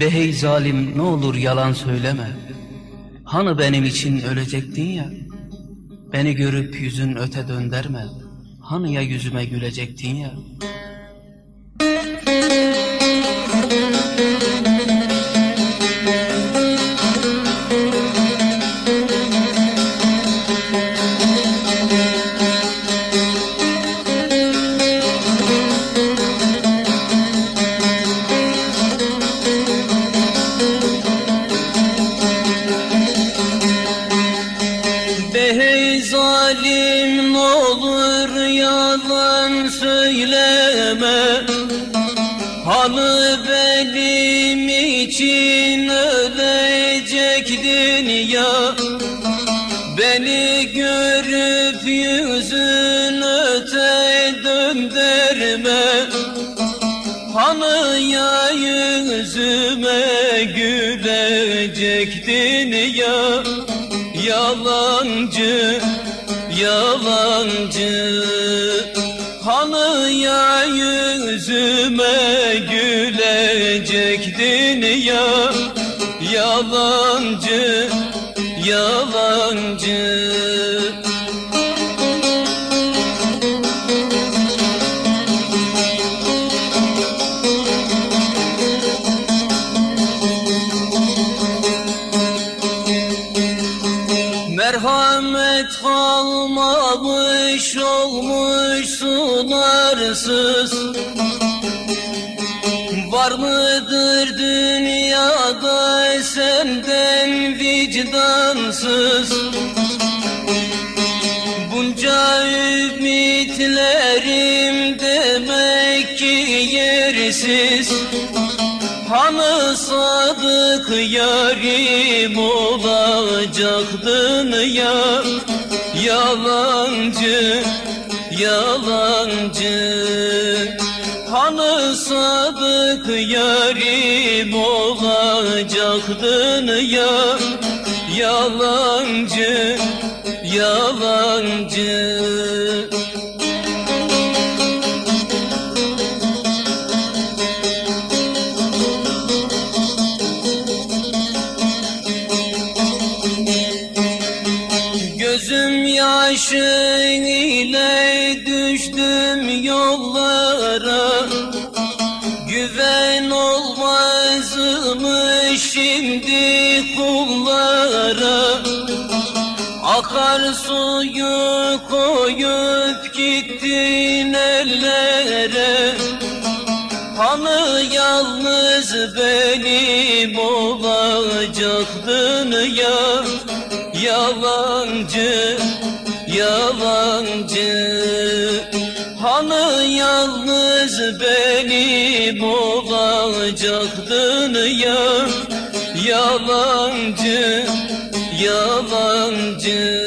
Behey zalim ne olur yalan söyleme. Hani benim için ölecektin ya. Beni görüp yüzün öte dönderme. Hani ya yüzüme gülecektin ya. Gülecektin ya Yalancı, yalancı. Hani ya yüzüme gülecektin ya Yalancı, yalancı sunarsız Var mıdır dünyada senden vicdansız? Bunca ümitlerim demek ki yersiz. Hani sadık yarim olacaktın ya Yalancı, yalancı Hani sadık yarim olacaktın ya. Yalancı, yalancı koyup gittin ellere. Hani yalnız benim olacaktın ya Yalancı, yalancı. Hani yalnız benim olacaktın ya Yalancı, yalancı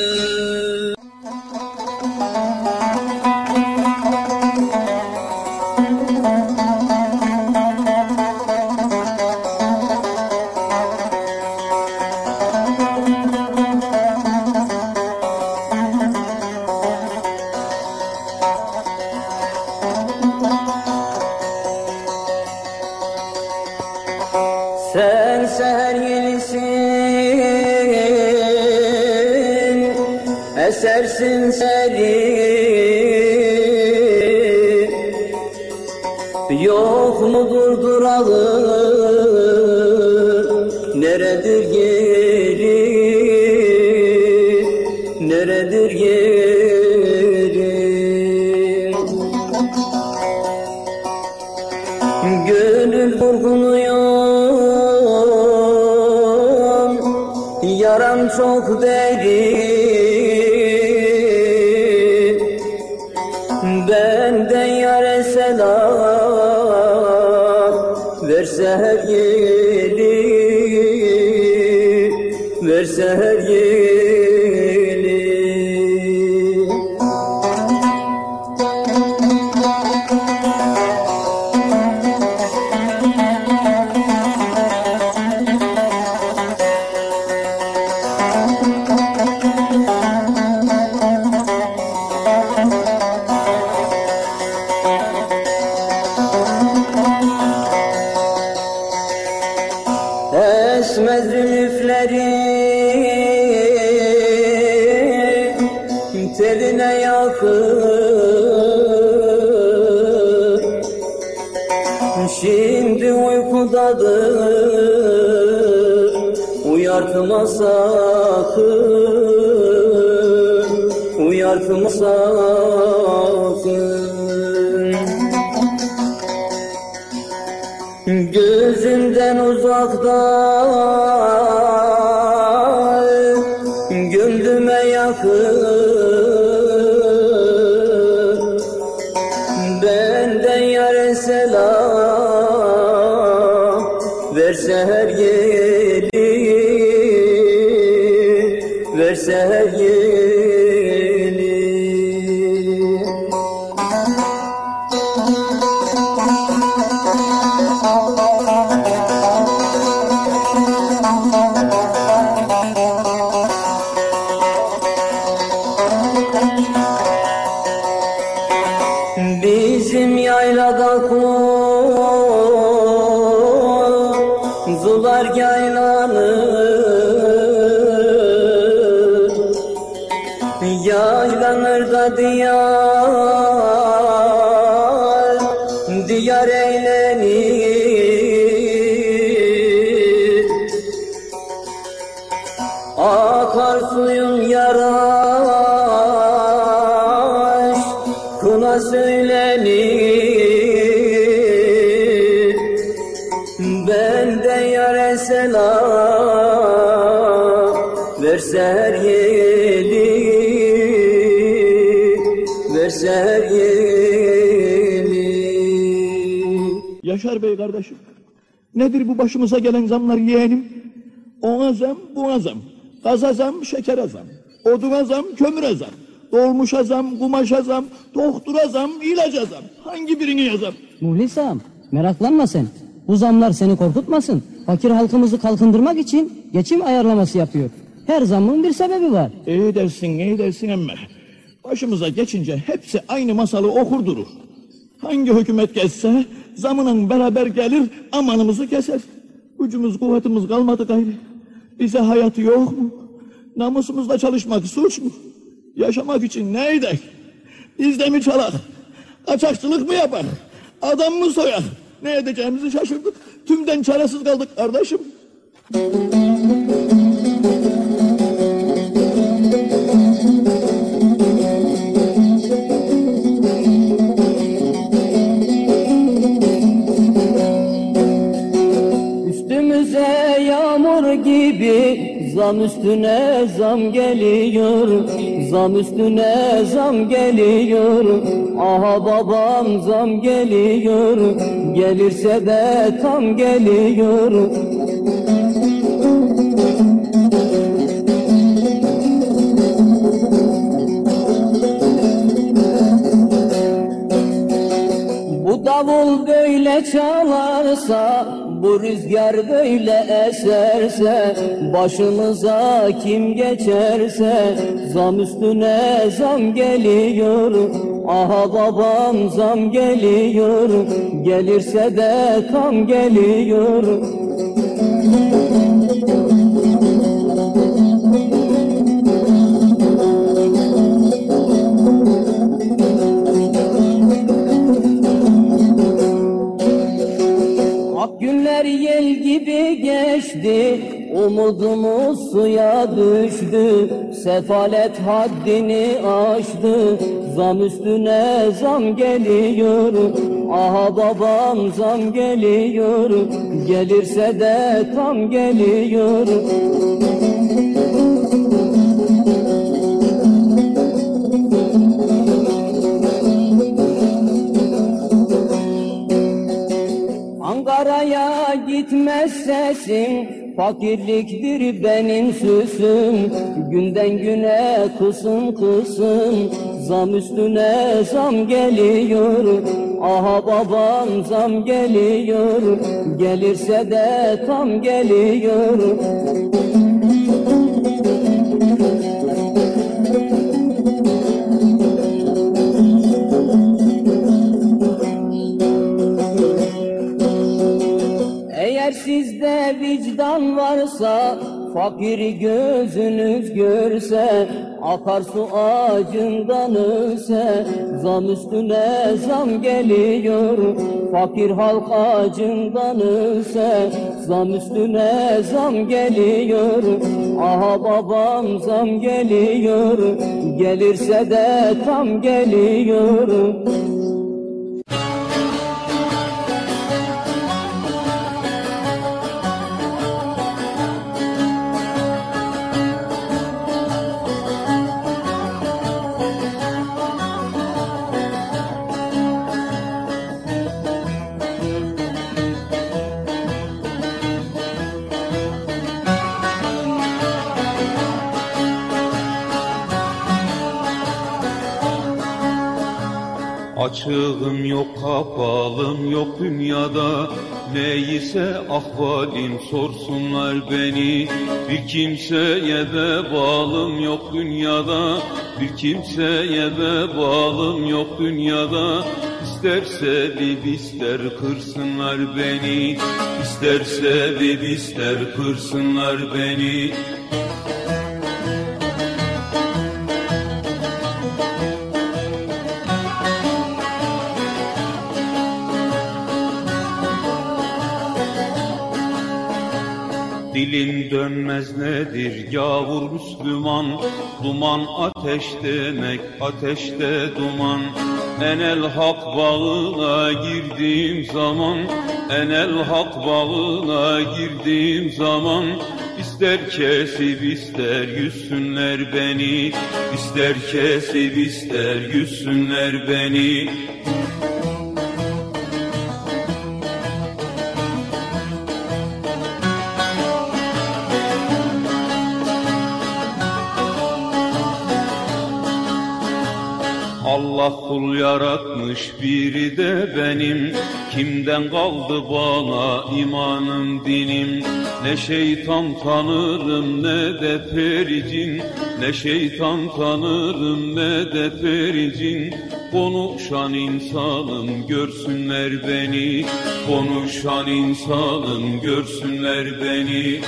Çok derin Benden yare selam Verse her yeri Verse sakın Uyartma sakın. Gözümden uzakta said Bey kardeşim. Nedir bu başımıza gelen zamlar yeğenim? Ona zam, buna zam. Gaza zam, şekere zam. Oduna zam, kömüre zam. Dolmuşa zam, kumaşa zam, doktora zam, ilaca zam. Hangi birini yazam? Muhlis ağam meraklanma sen. Bu zamlar seni korkutmasın. Fakir halkımızı kalkındırmak için geçim ayarlaması yapıyor. Her zamın bir sebebi var. İyi dersin, iyi dersin emme. Başımıza geçince hepsi aynı masalı okur durur. Hangi hükümet geçse zamının beraber gelir amanımızı keser. Gücümüz kuvvetimiz kalmadı gayrı. Bize hayatı yok mu? Namusumuzla çalışmak suç mu? Yaşamak için ne edek? Biz de mi çalak? Kaçakçılık mı yapar? Adam mı soyar? Ne edeceğimizi şaşırdık. Tümden çaresiz kaldık kardeşim. Zam üstüne zam geliyor Zam üstüne zam geliyor. Aha babam zam geliyor Gelirse de tam geliyor. Bu davul böyle çalarsa, bu rüzgar böyle eserse, başımıza kim geçerse, zam üstüne zam geliyor. Aha babam zam geliyor, gelirse de tam geliyor. Geçti Umudumuz suya düştü Sefalet haddini aştı Zam üstüne zam geliyor Aha babam zam geliyor Gelirse de tam geliyor sesim Fakirliktir benim süsüm. Günden güne kısım kısım Zam üstüne zam geliyor. Aha babam zam geliyor. Gelirse de tam geliyor vicdan varsa Fakiri gözünüz görse Akarsu ağacından ölse Zam üstüne zam geliyor. Fakir halk acından ölse Zam üstüne zam geliyor. Aha babam zam geliyor Gelirse de tam geliyor kapalım yok dünyada. Neyse ahvalim sorsunlar beni. Bir kimseye vebalım yok dünyada. Bir kimseye vebalım yok dünyada. İsterse bir ister kırsınlar beni. İsterse bir ister kırsınlar beni Dilin dönmez nedir yavur Müslüman? Duman ateş demek ateşte duman. Enel hak bağına girdiğim zaman Enel hak bağına girdiğim zaman. İster kesip ister yüzsünler beni İster kesip ister yüzsünler beni Allah yaratmış biri de benim. Kimden kaldı bana imanım dinim? Ne şeytan tanırım ne de pericin. Ne şeytan tanırım ne de pericin. Konuşan insanım görsünler beni. Konuşan insanım görsünler beni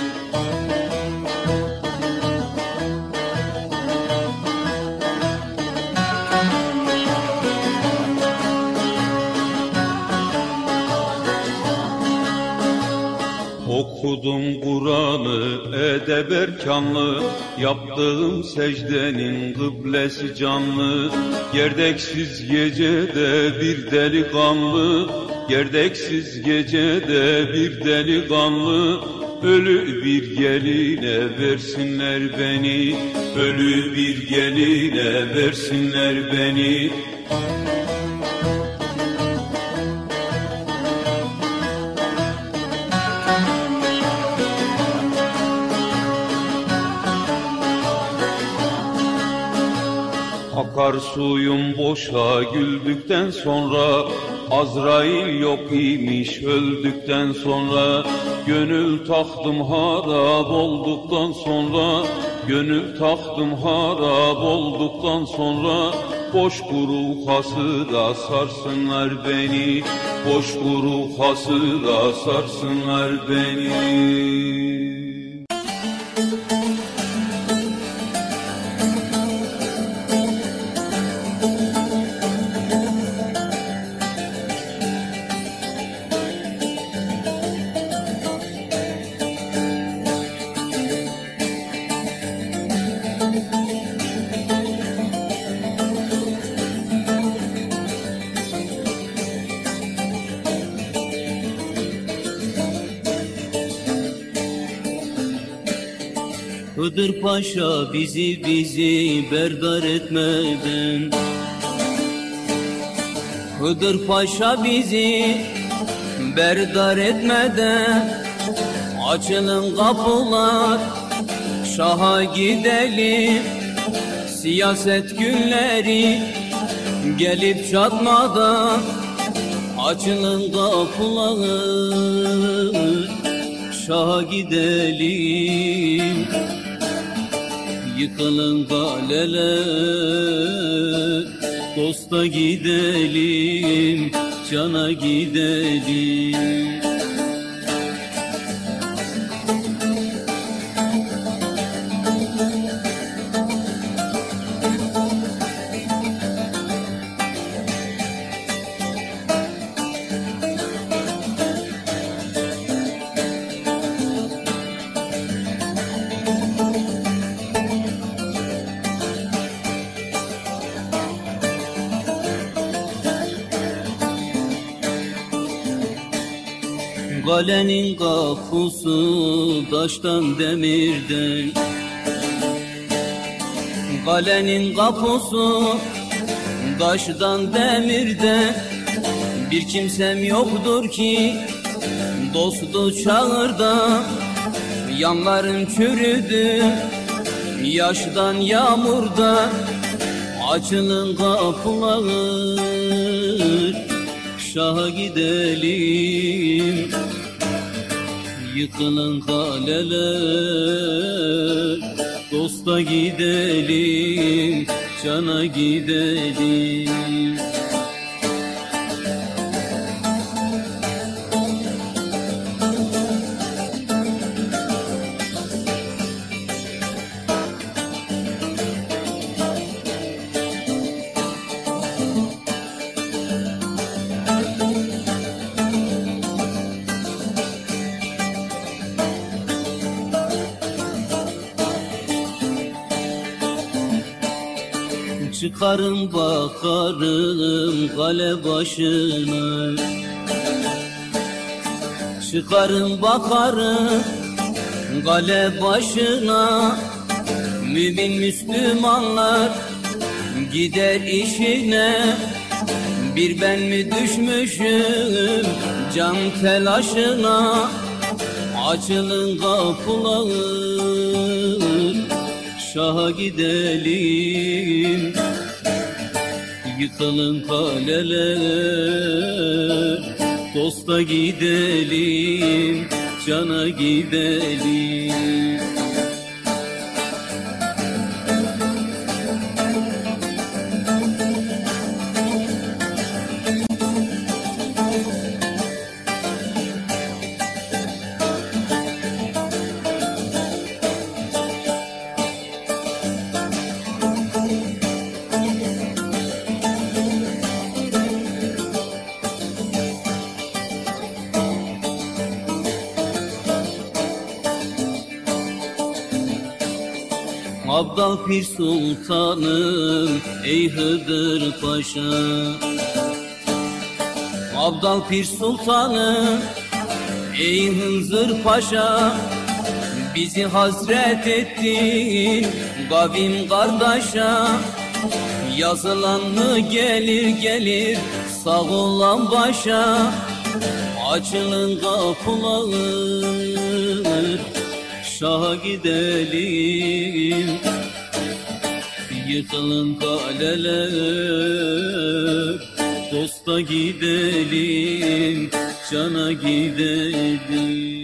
Okudum Kur'an'ı edeb erkanlı. Yaptığım secdenin kıblesi canlı. Gerdeksiz gecede bir delikanlı. Gerdeksiz gecede bir delikanlı. Ölü bir geline versinler beni. Ölü bir geline versinler beni Akar suyum boşa güldükten sonra Azrail yok imiş öldükten sonra Gönül taktım harap olduktan sonra Gönül taktım harap olduktan sonra Boş kuru hasıra sarsınlar beni Boş kuru hasıra sarsınlar beni Paşa bizi bizi berdar etmeden. Hıdır Paşa bizi berdar etmeden. Açılın kapılar Şaha gidelim. Siyaset günleri gelip çatmadan. Açılın kapılar Şaha gidelim Yıkılın kaleler Dosta gidelim Cana gidelim Kalenin kapısı taştan demirden. Kalenin kapısı taştan demirden. Bir kimsem yoktur ki dostu çağırda. Yanlarım çürüdü yaştan yağmurda. Açılın kapılar Şaha gidelim Yıkılın kaleler Dosta gidelim Cana gidelim Çıkarım bakarım kale başına. Çıkarım bakarım kale başına. Mümin Müslümanlar gider işine. Bir ben mi düşmüşüm can telaşına? Açılın kapılar Şaha gidelim Yıkalım kaleler. Dosta gidelim Cana gidelim Abdal Pir Sultanım ey Hıdır Paşa. Abdal Pir Sultanım ey Hınzır Paşa. Bizi hasret ettin kavim kardeşa. Yazılan mı gelir gelir sağ olan başa. Açılın kapılar Şaha gidelim Yıkılın kaleler Dosta gidelim Cana gidelim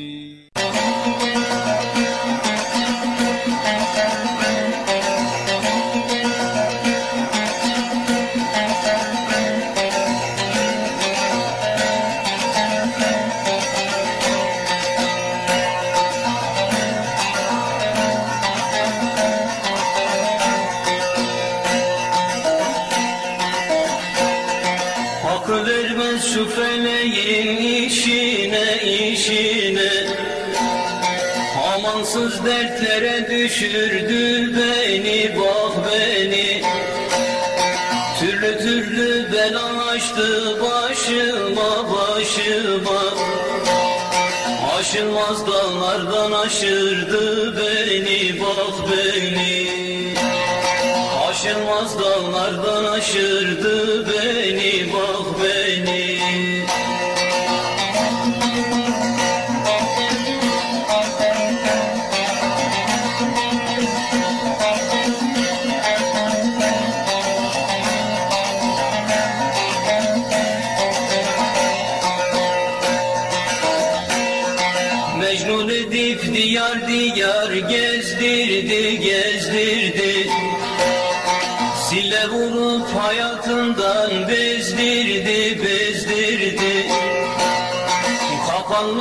vermez şu feleğin işine işine. Amansız dertlere düşürdü beni bak beni. Türlü türlü bela açtı başıma başıma. Aşılmaz dağlardan aşırdı beni bak beni. Aşılmaz dağlardan aşırdı beni bak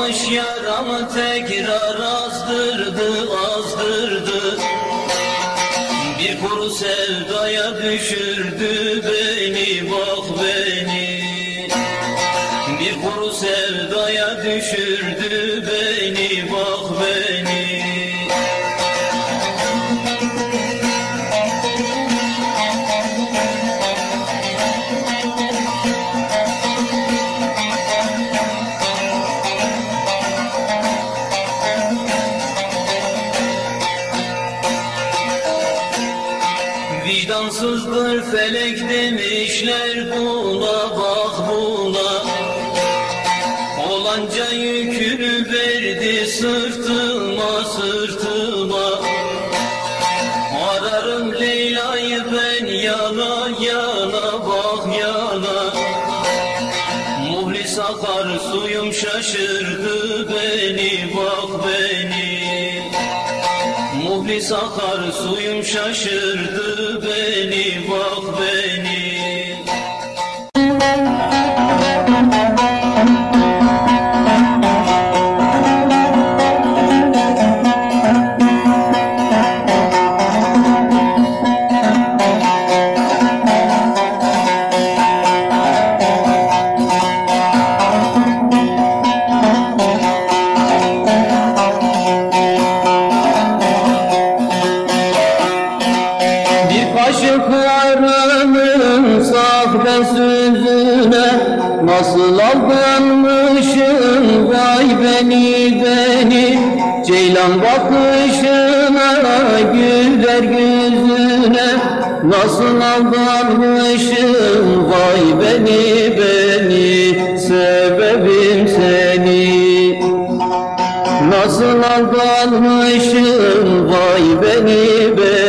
Kapanmış yaramı tekrar azdırdı azdırdı. Bir kuru sevdaya düşürdü beni bak beni. Bir kuru sevdaya düşürdü şaşırdı beni bak beni. Muhlis akar suyum şaşırdı Ceylan bakışına güler yüzüne Nasıl aldanmışım vay beni beni Sebebim seni. Nasıl aldanmışım vay beni beni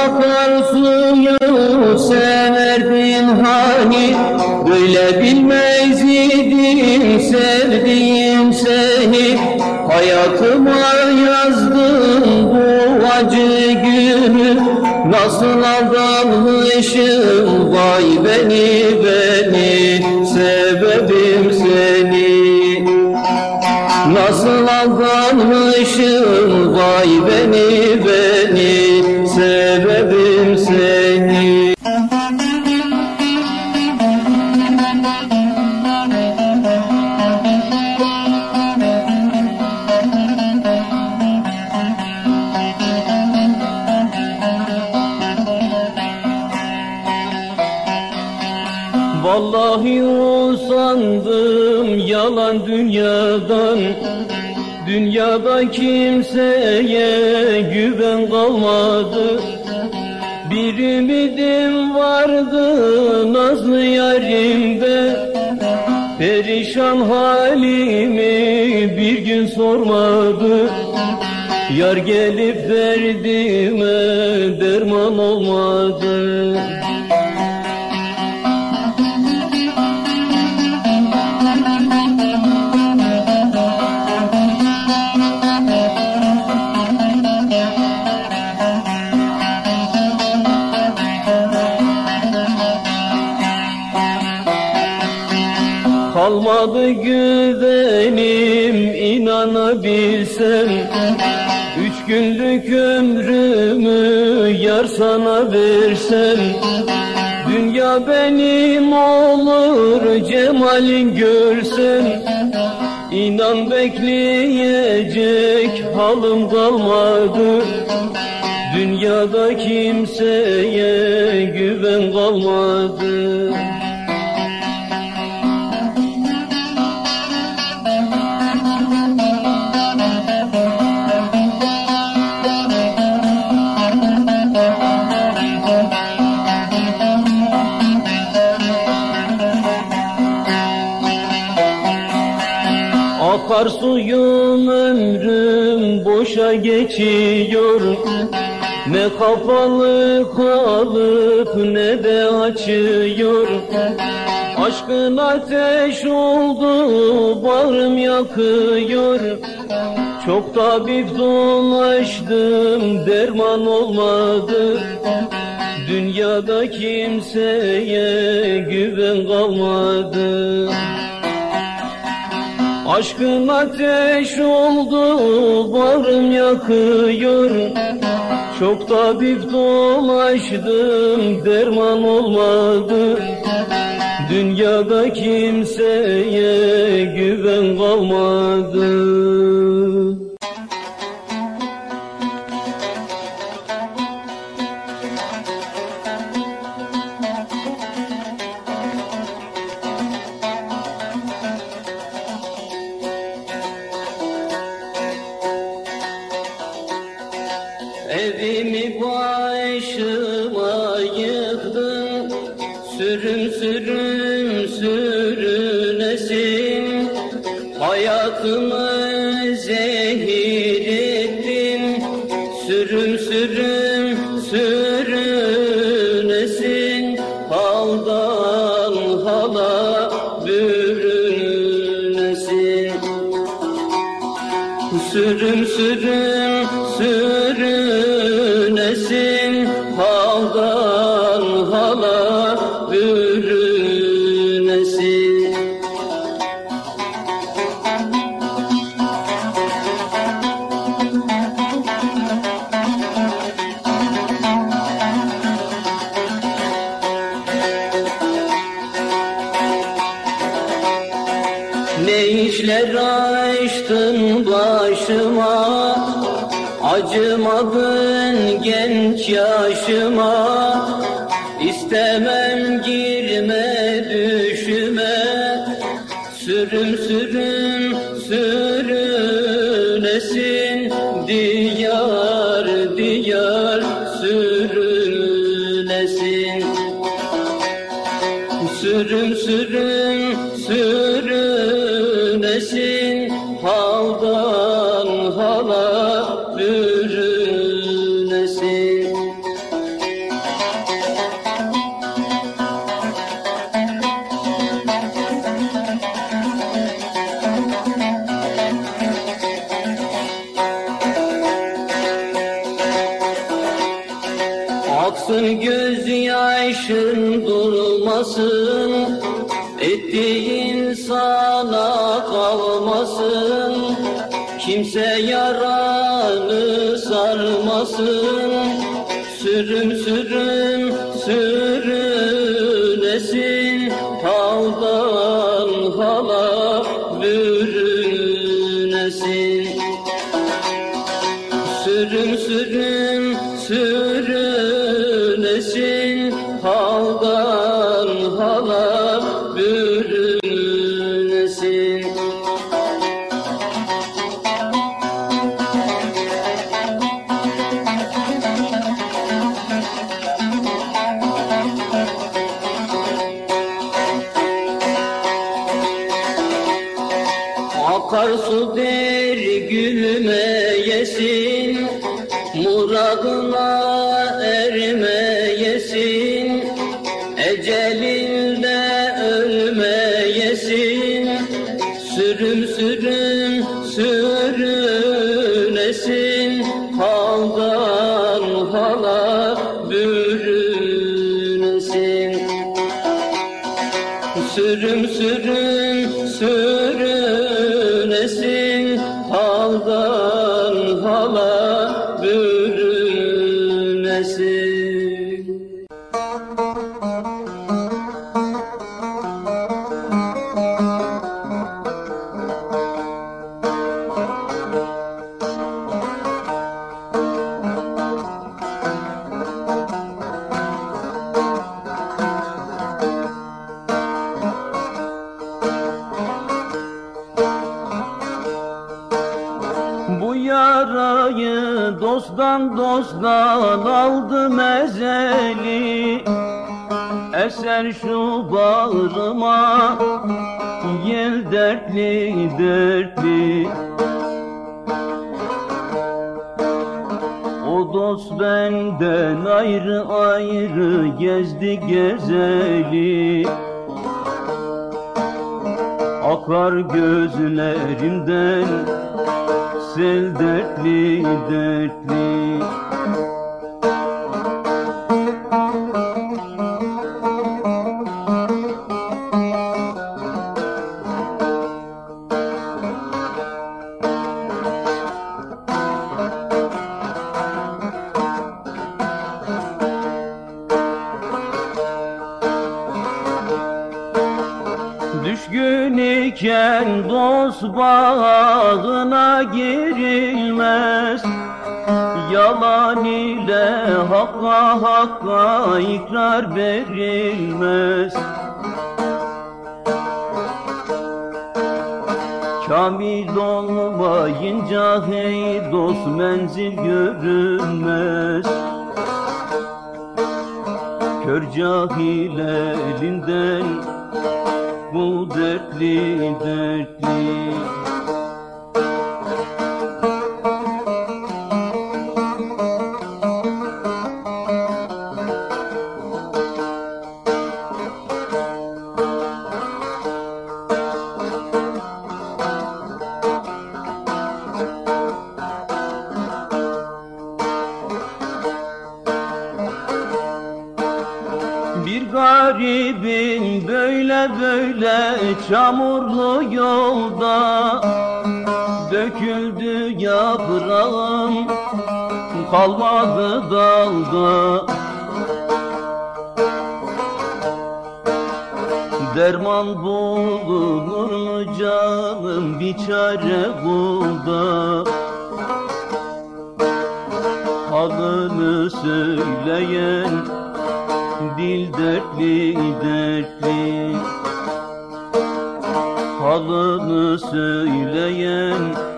Yalnız akar suyu severdin hani Böyle bilmez idim sevdiğim seni. Hayatıma yazdım bu acı günü. Nasıl aldanmışım vay beni beni Sebebim seni. Nasıl aldanmışım vay beni Dünyada kimseye güven kalmadı. Bir ümidim vardı nazlı yarimde. Perişan halimi bir gün sormadı. Yar gelip derdime derman olmadı Kalmadı güvenim inanabilsem Üç günlük ömrümü yar sana versem. Dünya benim olur cemalin görsem. İnan bekleyecek halim kalmadı. Dünyada kimseye güven kalmadı Akar suyum ömrüm boşa geçiyor. Ne kapalı kalıp ne de açıyor. Aşkın ateş oldu bağrım yakıyor. Çok tabip dolaştım derman olmadı. Dünyada kimseye güven kalmadı Aşkın ateş oldu, bağrım yakıyor. Çok tabip dolaştım, derman olmadı. Dünyada kimseye güven kalmadı Ne işler açtın başıma? Acımadın genç yaşıma. İstemem girme düşüme. Sürüm sürüm sürünesin durmasın Ettiğin sana kalmasın. Kimse yaranı bürünesin dosttan aldım ezeli Eser şu bağrıma. Gel dertli dertli. O dost benden ayrı ayrı gezdi gezeli. Akar gözlerimden sel dertli dertli hakka ikrar verilmez. Kamil olmayınca hey dost menzil görünmez. Kör cahil elinden bu dertli dertli çamurlu yolda Döküldü yaprağım kalmadı dalda. Derman bulunur mu canım bir çare bul da Halını söyleyen dil dertli Halını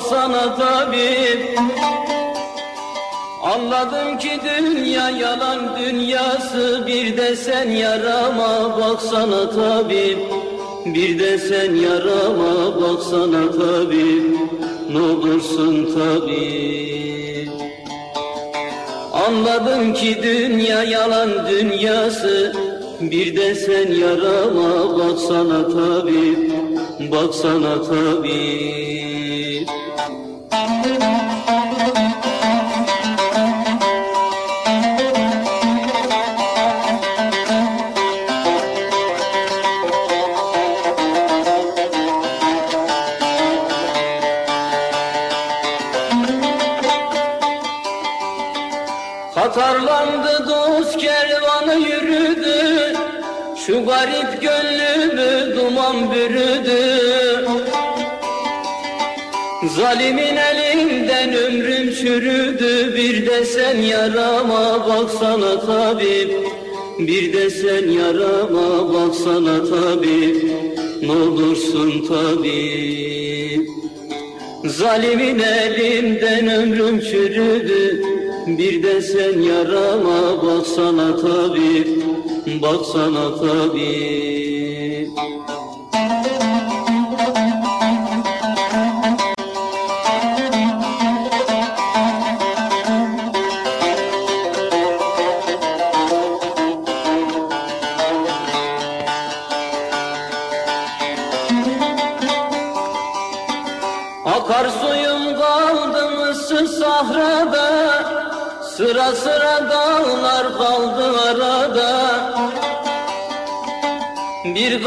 baksana tabip. Anladım ki dünya yalan dünyası Bir de sen yarama baksana tabip. Bir de sen yarama baksana tabip. Ne olursun tabip. Anladım ki dünya yalan dünyası Bir de sen yarama baksana tabip. Baksana tabip Katarlandı dost kervanı yürüdü Şu garip gönlümü duman bürüdü. Zalimin elinden ömrüm çürüdü Bir de sen yarama baksana tabip. Bir de sen yarama baksana tabip. Ne olursun tabip. Zalimin elinden ömrüm çürüdü. Bir de sen yarama baksana tabip. Baksana tabip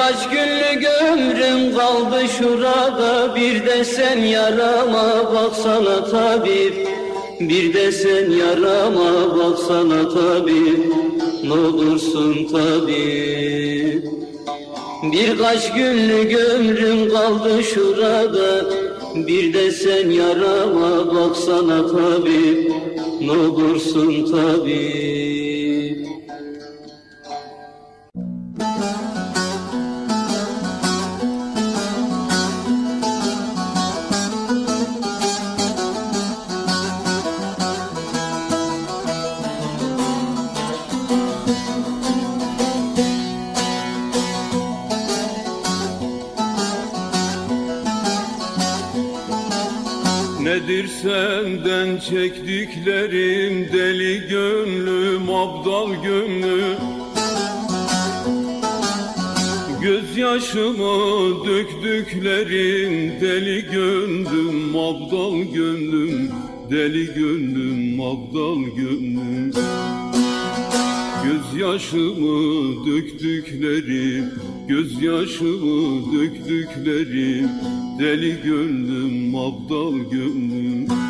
Birkaç günlük ömrüm kaldı şurada Bir de sen yarama baksana tabip. Bir de sen yarama baksana tabip Ne olursun tabip. Birkaç günlük ömrüm kaldı şurada Bir de sen yarama baksana tabip Ne olursun tabip çektiklerim deli gönlüm abdal gönlüm. Gözyaşımı döktüklerim deli gönlüm abdal gönlüm. Deli gönlüm abdal gönlüm. Gözyaşımı döktüklerim Gözyaşımı döktüklerim. Deli gönlüm, abdal gönlüm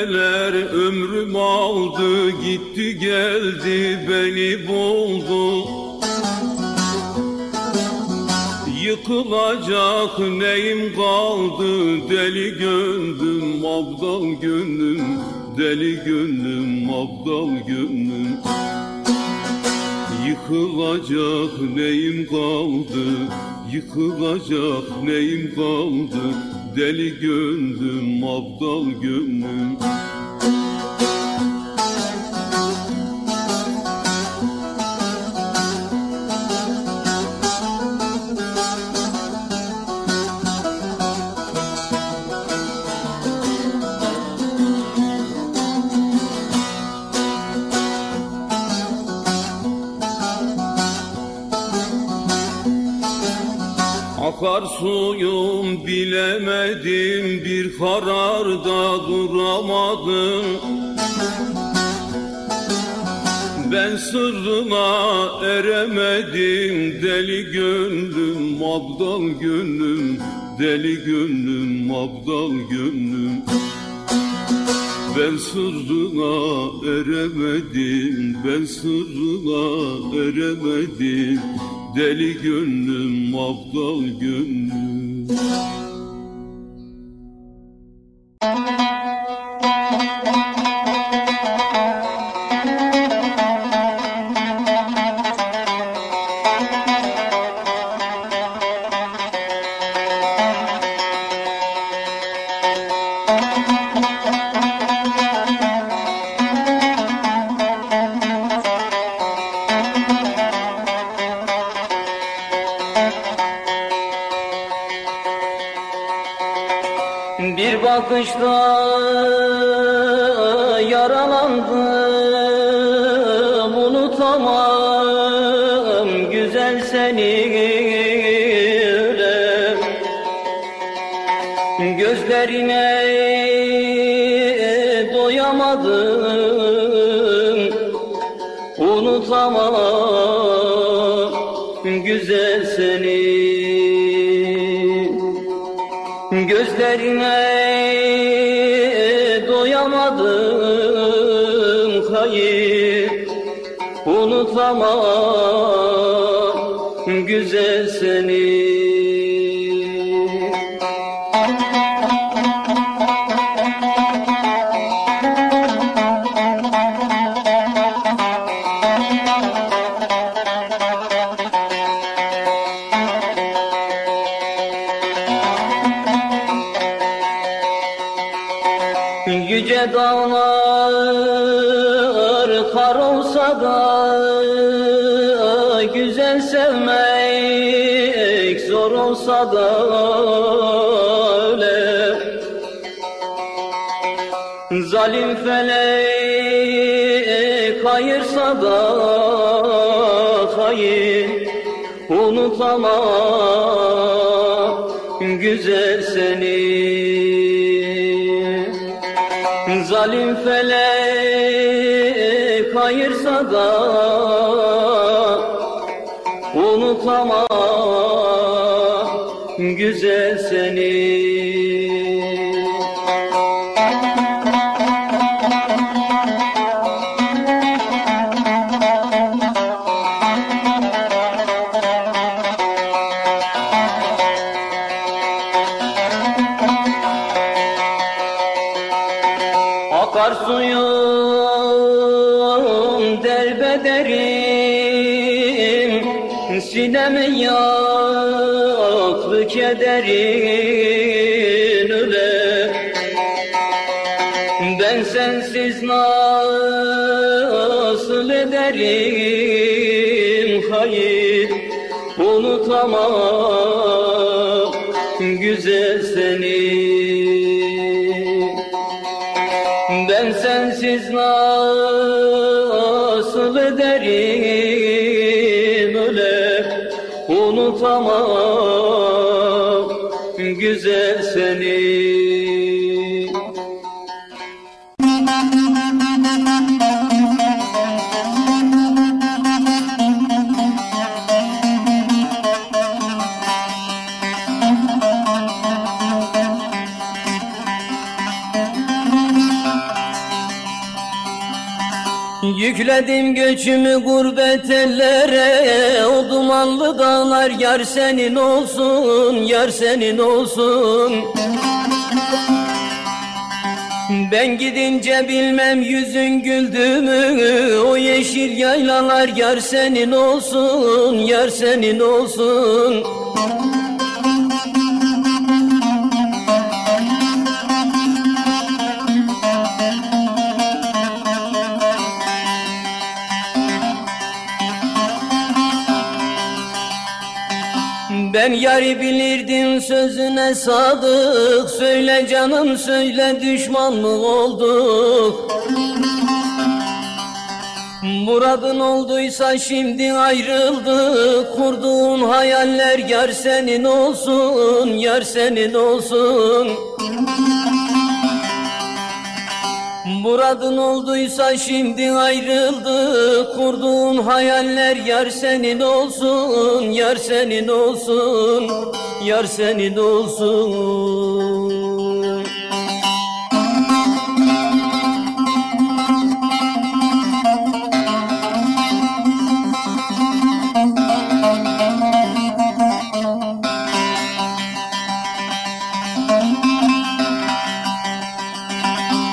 Düşünceler ömrüm aldı gitti geldi beni buldu. Yıkılacak neyim kaldı? Deli gönlüm abdal gönlüm. Deli gönlüm abdal gönlüm. Yıkılacak neyim kaldı? Yıkılacak neyim kaldı Deli gönlüm abdal gönlüm. Akar bilemedim bir kararda duramadım. Ben sırrına eremedim deli gönlüm abdal gönlüm Deli gönlüm abdal gönlüm. Ben sırrına eremedim, ben sırrına eremedim Deli gönlüm, abdal gönlüm Bir Gözlerine doyamadım. Unutamam güzel seni. Gözlerine doyamadım. Hayır Unutamam güzel seni Zalim felek kayırsa da hayır. Unutamam güzel seni. Zalim felek ayırsa da Unutamam güzel seni Unutamam Yükledim göçümü gurbet ellere O dumanlı dağlar yar senin olsun Yar senin olsun. Ben gidince bilmem yüzün güldü mü O yeşil yaylalar yar senin olsun Yar senin olsun Ben yari bilirdim sözüne sadık. Söyle canım söyle düşman mı olduk? Muradın olduysa şimdi ayrıldık. Kurduğun hayaller yar senin olsun Yar senin olsun Muradın olduysa şimdi ayrıldık Kurduğun hayaller yar senin olsun Yar senin olsun Yar senin olsun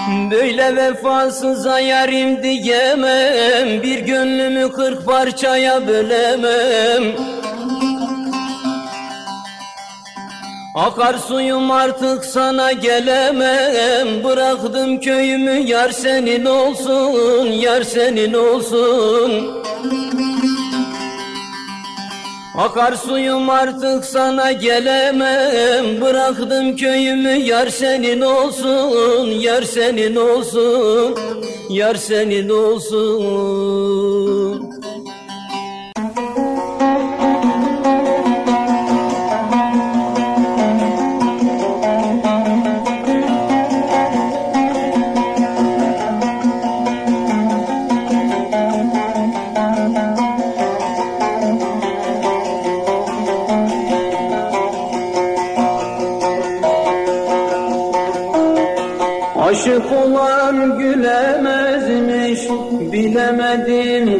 Böyle vefasıza yarim diyemem. Bir gönlümü kırk parçaya bölemem. Akar suyum artık sana gelemem. Bıraktım köyümü yar senin olsun Yar senin olsun Akar suyum artık sana gelemem. Bıraktım köyümü yar senin olsun Yar senin olsun Yar senin olsun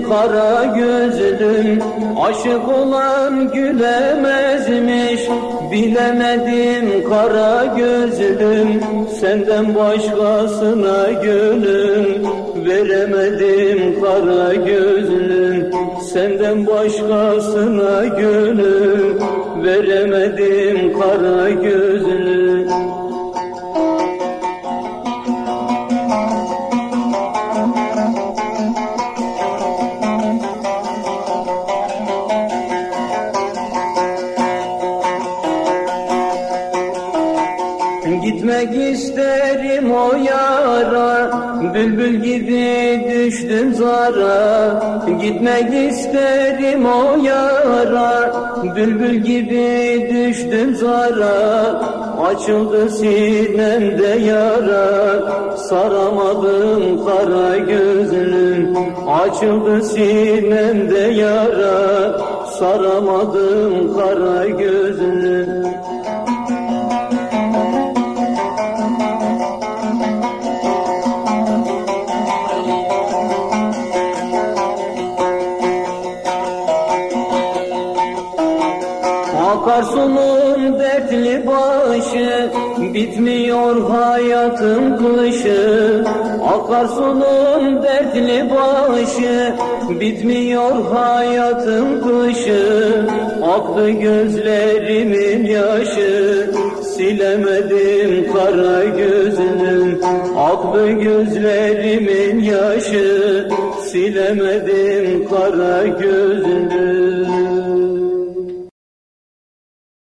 kara gözlüm Aşık olan gülemezmiş. Bilemedim kara gözlüm Senden başkasına gönül Veremedim. Kara gözlüm Senden başkasına gönül Veremedim. Kara gözlüm Gitmek isterim o yara. Bülbül gibi düştüm zara. Açıldı sinemde yara. Saramadım kara gözlüm. Açıldı sinemde yara. Saramadım kara gözlüm Bitmiyor hayatın kışı Akarsu'nun dertli başı. Bitmiyor hayatın kışı Aktı gözlerimin yaşı. Silemedim kara gözünüm Aktı gözlerimin yaşı. Silemedim kara gözünüm